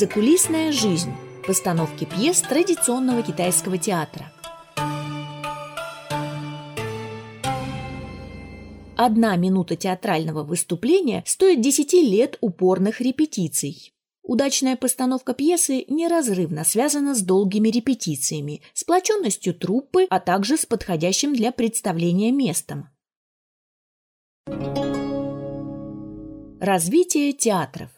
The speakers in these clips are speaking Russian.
Закулисная жизнь. Постановки пьес традиционного китайского театра. Одна минута театрального выступления стоит десяти лет упорных репетиций. Удачная постановка пьесы неразрывно связана с долгими репетициями, сплоченностью труппы, а также с подходящим для представления местом. Развитие театров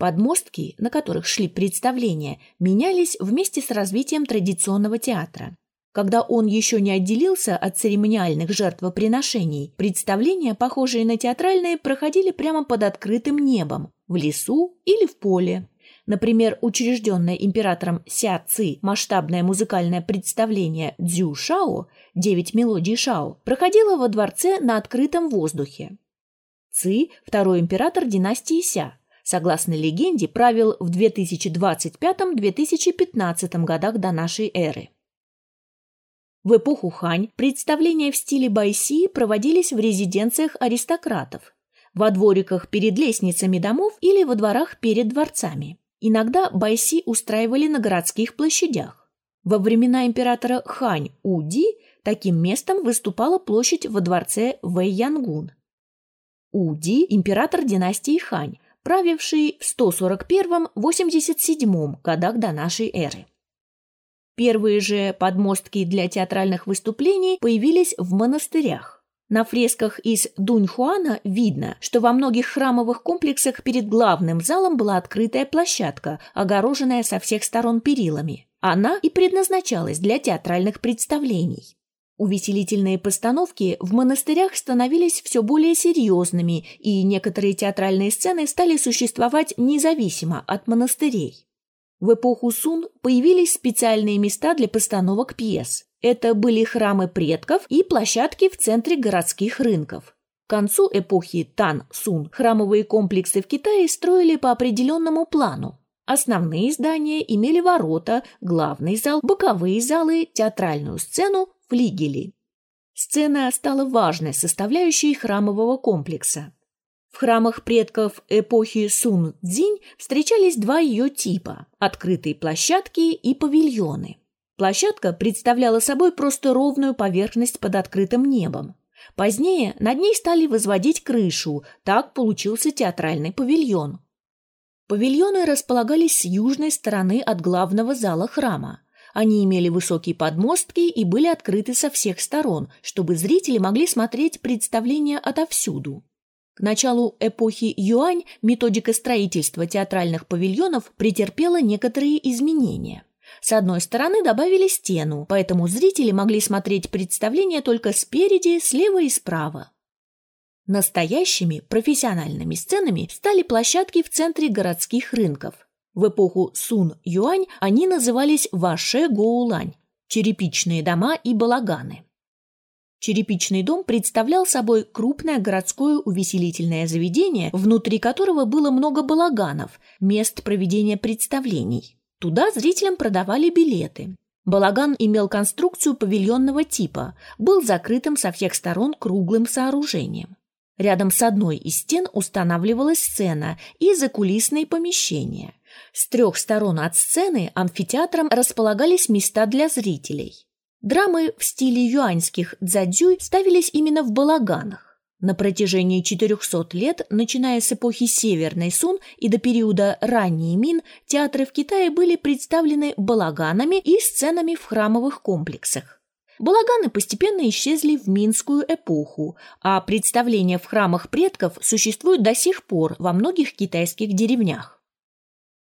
Подмостки, на которых шли представления, менялись вместе с развитием традиционного театра. Когда он еще не отделился от церемониальных жертвоприношений, представления, похожие на театральные, проходили прямо под открытым небом, в лесу или в поле. Например, учрежденное императором Ся Ци масштабное музыкальное представление «Дзю Шао» «Девять мелодий Шао» проходило во дворце на открытом воздухе. Ци – второй император династии Ся, согласно легенде, правил в 2025-2015 годах до нашей эры. В эпоху Хань представления в стиле байси проводились в резиденциях аристократов, во двориках перед лестницами домов или во дворах перед дворцами. Иногда байси устраивали на городских площадях. Во времена императора Хань Уди таким местом выступала площадь во дворце Вэйянгун. Уди – император династии Хань, правивший в 141-87 годах до нашей эры. Первые же подмостки для театральных выступлений появились в монастырях. На фресках из Дуньхуана видно, что во многих храмовых комплексах перед главным залом была открытая площадка, огороженная со всех сторон перилами. Она и предназначалась для театральных представлений. Увеселительные постановки в монастырях становились все более серьезными, и некоторые театральные сцены стали существовать независимо от монастырей. В эпоху Сун появились специальные места для постановок пьес. Это были храмы предков и площадки в центре городских рынков. К концу эпохи Тан-Сун храмовые комплексы в Китае строили по определенному плану. Основные здания имели ворота, главный зал, боковые залы, театральную сцену, флигели. Сцена стала важной составляющей храмового комплекса. В храмах предков эпохи Сун-Дзинь встречались два ее типа – открытые площадки и павильоны. Площадка представляла собой просто ровную поверхность под открытым небом. Позднее над ней стали возводить крышу, так получился театральный павильон. Павильоны располагались с южной стороны от главного зала храма. Они имели высокие подмостки и были открыты со всех сторон, чтобы зрители могли смотреть представления отовсюду. К началу эпохи Юань методика строительства театральных павильонов претерпела некоторые изменения. С одной стороны добавили стену, поэтому зрители могли смотреть представления только спереди, слева и справа. Настоящими профессиональными сценами стали площадки в центре городских рынков – в эпоху Сун-Юань они назывались Ваше-Гоулань – черепичные дома и балаганы. Черепичный дом представлял собой крупное городское увеселительное заведение, внутри которого было много балаганов, мест проведения представлений. Туда зрителям продавали билеты. Балаган имел конструкцию павильонного типа, был закрытым со всех сторон круглым сооружением. Рядом с одной из стен устанавливалась сцена и закулисные помещения. С трех сторон от сцены амфитеатром располагались места для зрителей. Драмы в стиле юаньских дзадзюй ставились именно в балаганах. На протяжении 400 лет, начиная с эпохи Северной Сун и до периода ранней Мин, театры в Китае были представлены балаганами и сценами в храмовых комплексах. Балаганы постепенно исчезли в Минскую эпоху, а представления в храмах предков существуют до сих пор во многих китайских деревнях.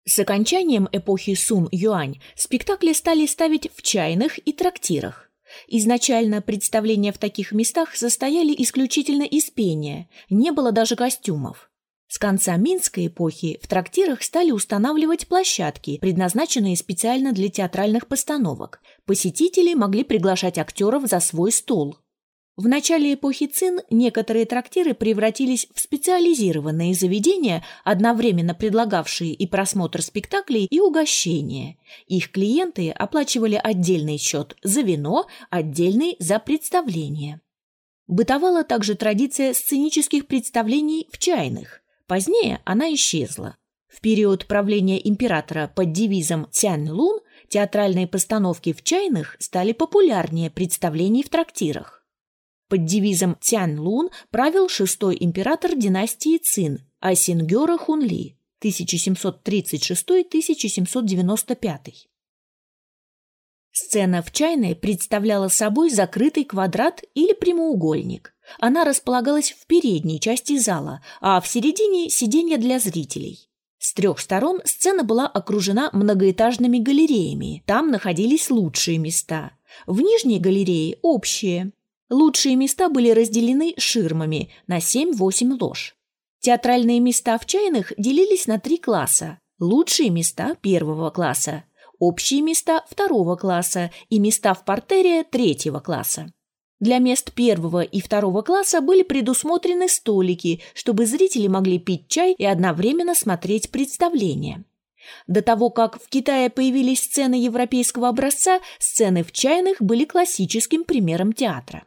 С окончанием эпохи Сун-Юань спектакли стали ставить в чайных и трактирах. Изначально представления в таких местах состояли исключительно из пения, не было даже костюмов. С конца Минской эпохи в трактирах стали устанавливать площадки, предназначенные специально для театральных постановок. Посетители могли приглашать актеров за свой стол. В начале эпохи Цин некоторые трактиры превратились в специализированные заведения, одновременно предлагавшие и просмотр спектаклей, и угощение. Их клиенты оплачивали отдельный счет за вино, отдельный за представление. Бытовала также традиция сценических представлений в чайных. Позднее она исчезла. В период правления императора под девизом «Тянь-Лун» театральные постановки в чайных стали популярнее представлений в трактирах. Под девизом «Тянь-Лун» правил шестой император династии Цин Айсингера Хунли 1736-1795. Сцена в чайной представляла собой закрытый квадрат или прямоугольник. Она располагалась в передней части зала, а в середине – сиденья для зрителей. С трех сторон сцена была окружена многоэтажными галереями. Там находились лучшие места. В нижней галерее – общие. Лучшие места были разделены ширмами на 7-8 лож. Театральные места в чайных делились на три класса. Лучшие места первого класса, общие места второго класса и места в портере третьего класса. Для мест первого и второго класса были предусмотрены столики, чтобы зрители могли пить чай и одновременно смотреть представление. До того, как в Китае появились сцены европейского образца, сцены в чайных были классическим примером театра.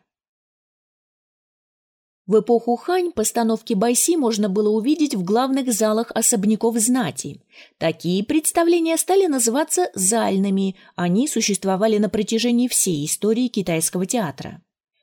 В эпоху Хань постановки байси можно было увидеть в главных залах особняков знати. Такие представления стали называться зальными, они существовали на протяжении всей истории китайского театра.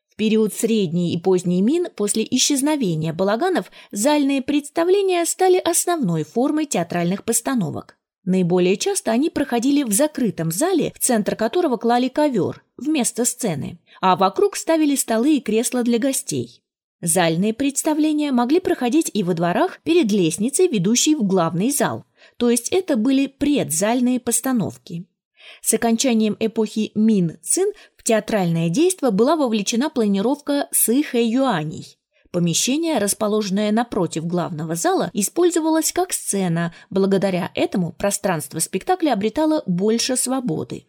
В период средней и поздней Мин, после исчезновения балаганов, зальные представления стали основной формой театральных постановок. Наиболее часто они проходили в закрытом зале, в центр которого клали ковер вместо сцены, а вокруг ставили столы и кресла для гостей. Зальные представления могли проходить и во дворах перед лестницей, ведущей в главный зал, то есть это были предзальные постановки. С окончанием эпохи Мин-Цин в театральное действо была вовлечена планировка Сы-Хэ-Юаней. Помещение, расположенное напротив главного зала, использовалось как сцена, благодаря этому пространство спектакля обретало больше свободы.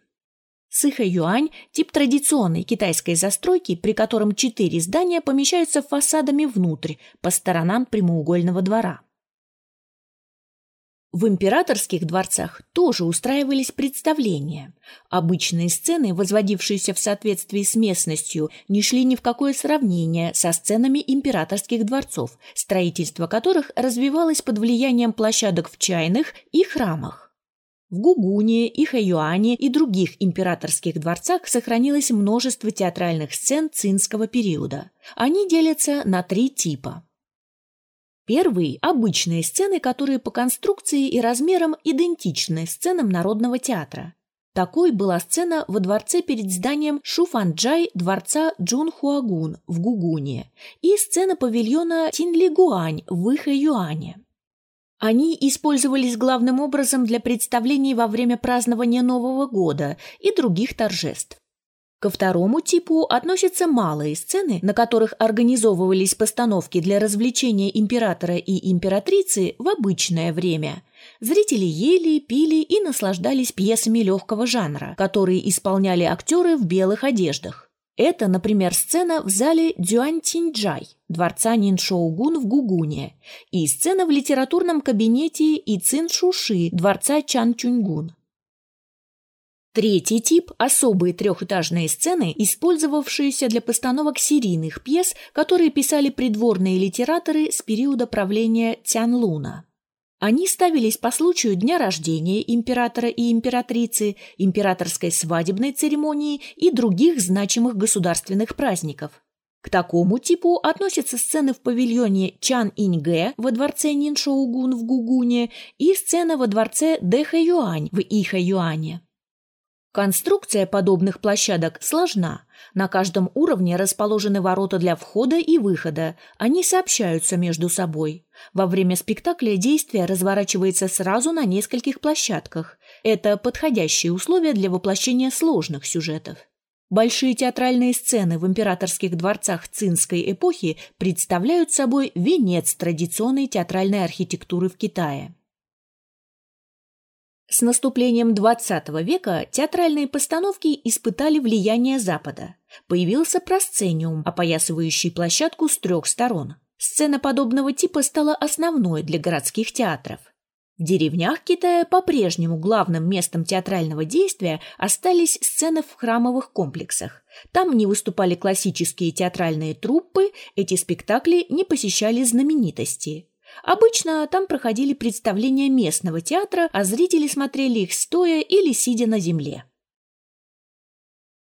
Сыхэ-юань – тип традиционной китайской застройки, при котором четыре здания помещаются фасадами внутрь, по сторонам прямоугольного двора. В императорских дворцах тоже устраивались представления. Обычные сцены, возводившиеся в соответствии с местностью, не шли ни в какое сравнение со сценами императорских дворцов, строительство которых развивалось под влиянием площадок в чайных и храмах. В Гугуне, Ихаюане и других императорских дворцах сохранилось множество театральных сцен цинского периода. Они делятся на три типа. Первый – обычные сцены, которые по конструкции и размерам идентичны сценам народного театра. Такой была сцена во дворце перед зданием Шуфанджай дворца Джунхуагун в Гугуне и сцена павильона Тинлигуань в Ихаюане. Они использовались главным образом для представлений во время празднования Нового года и других торжеств. Ко второму типу относятся малые сцены, на которых организовывались постановки для развлечения императора и императрицы в обычное время. Зрители ели, пили и наслаждались пьесами легкого жанра, которые исполняли актеры в белых одеждах. Это, например, сцена в зале Дюань-Тинджай, дворца Ниншоугун в Гугуне, и сцена в литературном кабинете Ицин-Шуши, дворца Чан-Чуньгун. Третий тип – особые трехэтажные сцены, использовавшиеся для постановок серийных пьес, которые писали придворные литераторы с периода правления Тянлуна. Они ставились по случаю дня рождения императора и императрицы, императорской свадебной церемонии и других значимых государственных праздников. К такому типу относятся сцены в павильоне Чан-Иньгэ во дворце Ниншоугун в Гугуне и сцена во дворце Дэхэ-Юань в Ихэ-Юане. Конструкция подобных площадок сложна. На каждом уровне расположены ворота для входа и выхода. Они сообщаются между собой. Во время спектакля действие разворачивается сразу на нескольких площадках. Это подходящие условия для воплощения сложных сюжетов. Большие театральные сцены в императорских дворцах цинской эпохи представляют собой венец традиционной театральной архитектуры в Китае. С наступлением XX века театральные постановки испытали влияние Запада. Появился просцениум, опоясывающий площадку с трех сторон. Сцена подобного типа стала основной для городских театров. В деревнях Китая по-прежнему главным местом театрального действия остались сцены в храмовых комплексах. Там не выступали классические театральные труппы, эти спектакли не посещали знаменитости. Обычно там проходили представления местного театра, а зрители смотрели их стоя или сидя на земле.